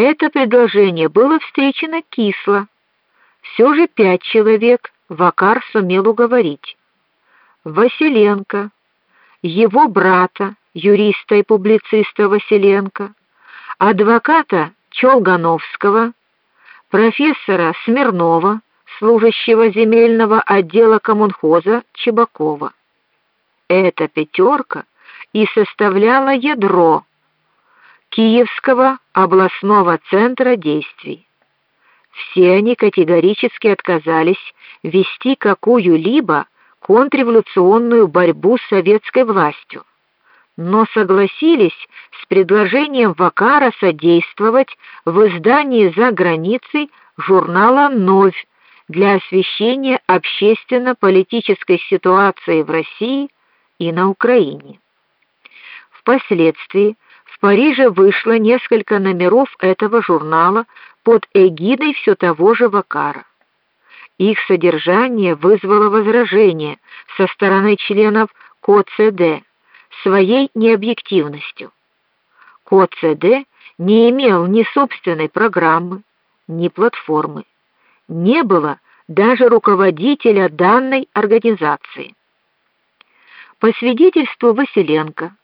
Это предложение было встречено кисло. Все же пять человек Вакар сумел уговорить. Василенко, его брата, юриста и публициста Василенко, адвоката Чолгановского, профессора Смирнова, служащего земельного отдела коммунхоза Чебакова. Эта пятерка и составляла ядро Киевского областного центра действий. Все они категорически отказались вести какую-либо контрреволюционную борьбу с советской властью, но согласились с предложением Вакара содействовать в издании за границей журнала Новь для освещения общественно-политической ситуации в России и на Украине. Впоследствии в Париже вышло несколько номеров этого журнала под эгидой все того же Вакара. Их содержание вызвало возражения со стороны членов КОЦД своей необъективностью. КОЦД не имел ни собственной программы, ни платформы. Не было даже руководителя данной организации. По свидетельству Василенко,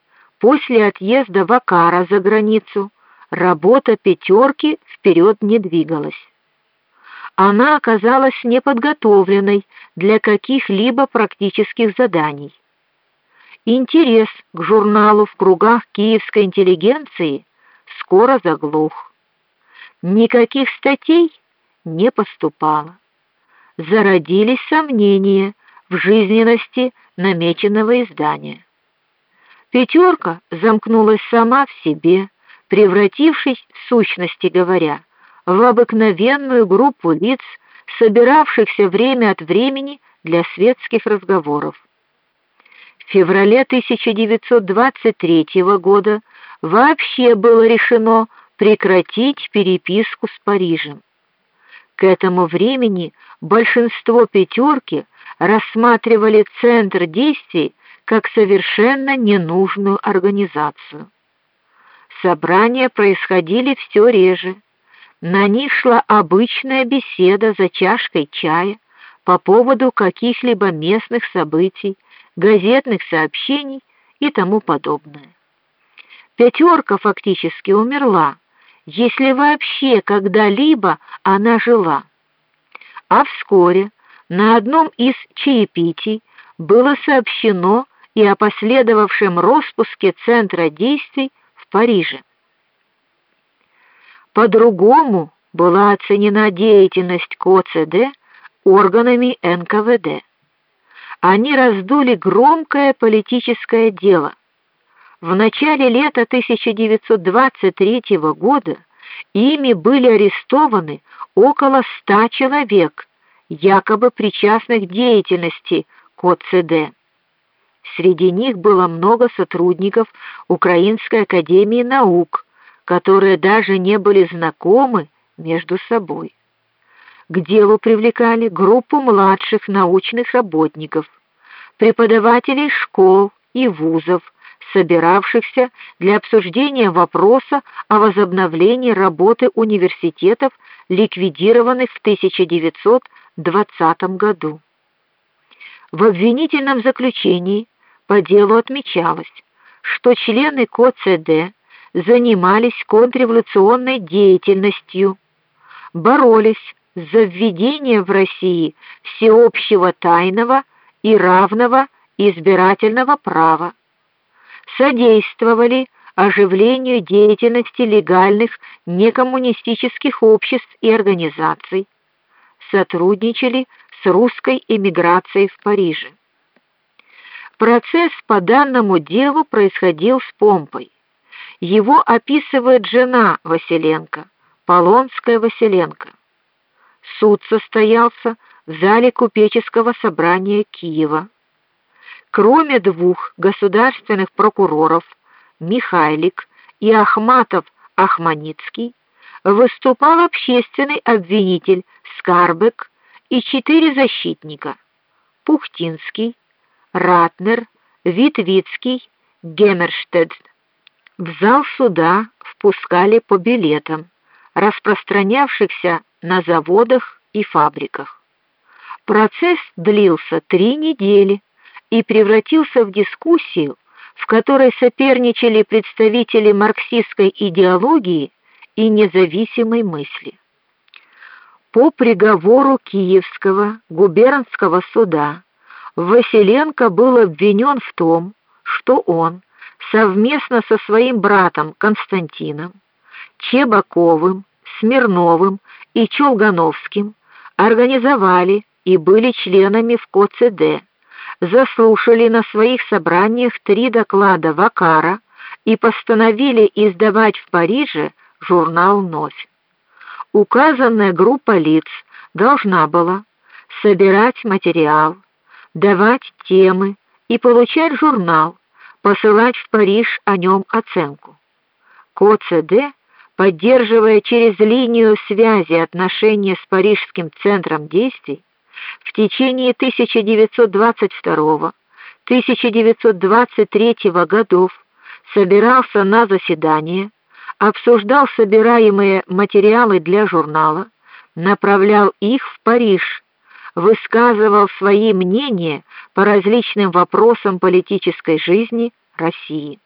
после отъезда Вакара за границу работа пятерки вперед не двигалась. Она оказалась неподготовленной для каких-либо практических заданий. Интерес к журналу в кругах киевской интеллигенции скоро заглох. Никаких статей не поступало. Зародились сомнения в жизненности намеченного издания. Пятерка замкнулась сама в себе, превратившись, в сущности говоря, в обыкновенную группу лиц, собиравшихся время от времени для светских разговоров. В феврале 1923 года вообще было решено прекратить переписку с Парижем. К этому времени большинство пятерки рассматривали центр действий как совершенно ненужную организацию. Собрания происходили все реже. На них шла обычная беседа за чашкой чая по поводу каких-либо местных событий, газетных сообщений и тому подобное. Пятерка фактически умерла, если вообще когда-либо она жила. А вскоре на одном из чаепитий было сообщено и о последовавшем распуске центра действий в Париже. По-другому была оценена деятельность КОЦД органами НКВД. Они раздули громкое политическое дело. В начале лета 1923 года ими были арестованы около ста человек, якобы причастных к деятельности КОЦД. Среди них было много сотрудников Украинской академии наук, которые даже не были знакомы между собой. К делу привлекали группу младших научных работников, преподавателей школ и вузов, собиравшихся для обсуждения вопроса о возобновлении работы университетов, ликвидированных в 1920 году. В обвинительном заключении по делу отмечалось, что члены КОЦД занимались контрреволюционной деятельностью, боролись за введение в России всеобщего тайного и равного избирательного права, содействовали оживлению деятельности легальных некоммунистических обществ и организаций, сотрудничали с русской эмиграцией в Париже. Процесс по данному делу происходил с помпой. Его описывает жена Василенко, Полонская Василенко. Суд состоялся в зале купеческого собрания Киева. Кроме двух государственных прокуроров, Михайлик и Ахматов Ахманицкий, выступал общественный обвинитель Скарбек и четыре защитника: Пухтинский, Ратнер, Витвицкий, Гемерштедт. В зал суда впускали по билетам, распространявшихся на заводах и фабриках. Процесс длился три недели и превратился в дискуссию, в которой соперничали представители марксистской идеологии и независимой мысли. По приговору Киевского губернского суда Василенко был обвинен в том, что он совместно со своим братом Константином Чебаковым, Смирновым и Чолгановским организовали и были членами в КОЦД, заслушали на своих собраниях три доклада Вакара и постановили издавать в Париже журнал Новь. Указанная группа лиц должна была собирать материал, давать темы и получать журнал, посылать в Париж о нем оценку. КОЦД поддерживая через линию связи отношения с парижским центром действий, в течение 1922-1923 годов собирался на заседания, обсуждал собираемые материалы для журнала, направлял их в Париж, высказывал свои мнения по различным вопросам политической жизни России.